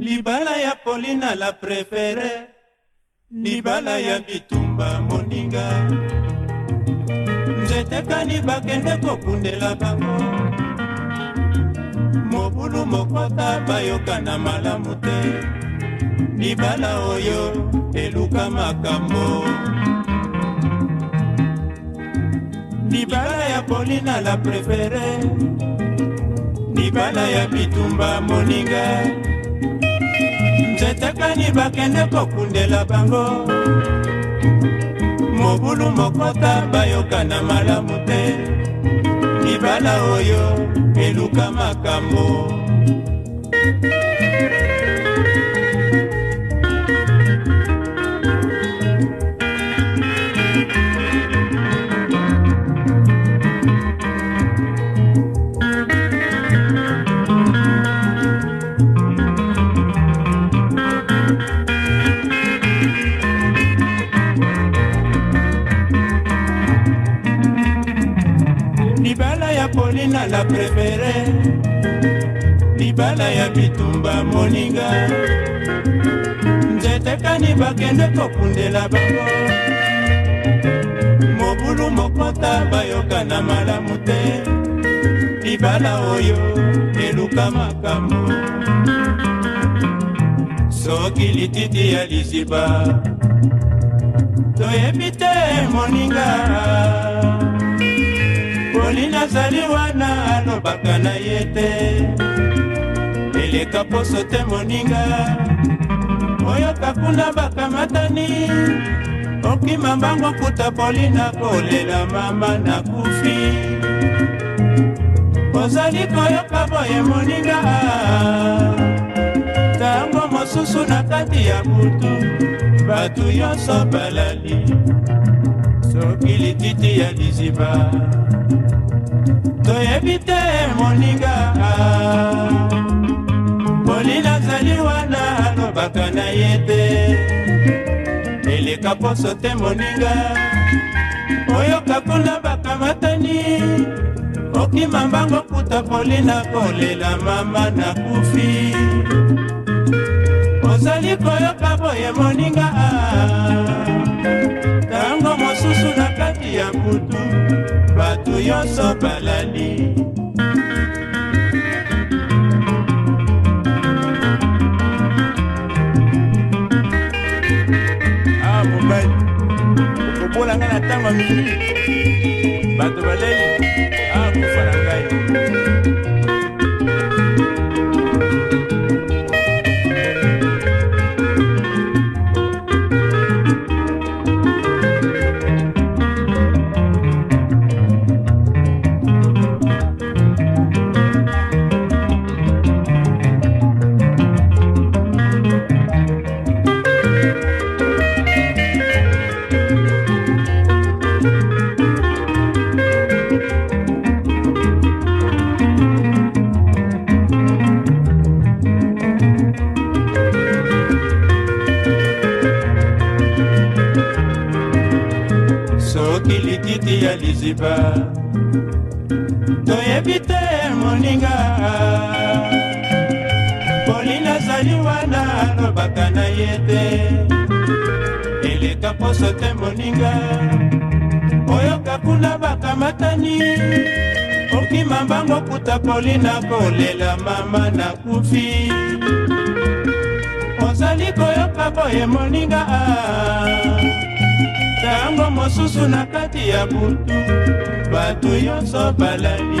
libala ya polina la prefere libala ya bitumba moninga nzetekani bakende kokundela bango mobulu mokota bayokana malamu te libala oyo eluka makambo libala ya polina la prefere libala ya bitumba moninga setekani bakende kokundela bango mobulu mokota bayoka na malamu te mibala oyo eluka makambo thank you nina la prefere libala ya bitumba moninga nzete kani bakende kokundela bango mobulu mokota bayoka na malamu te libala oyo eluka makambo soki lititi ya liziba toyebi te moninga azali wana alobaka na ye te eleka poso te moninga oyoka kuna bakamatani okima mbango kuta polina kolela mama nakufi ozali koyoka boye moninga ntango mosusu na kati ya butu bato nyonso balali soki lititi ya liziba toyebi te moninga molina azali wana alobaka na ye te eleka poso te moninga oyoka kuna bakamatani okima mbango kuta polina kolela mama nakufi ozali koyoka boye moninga ya kutu bato nyonso balali kilikiti ya liziba toyebi te moninga polina azali wana alobaka na ye te eleka poso te moninga oyoka kuna bakamatani okima mbango kuta polina kolela mama nakufi ozali koyoka boye moninga ntango mosusu na kati ya butu bato nyonso balali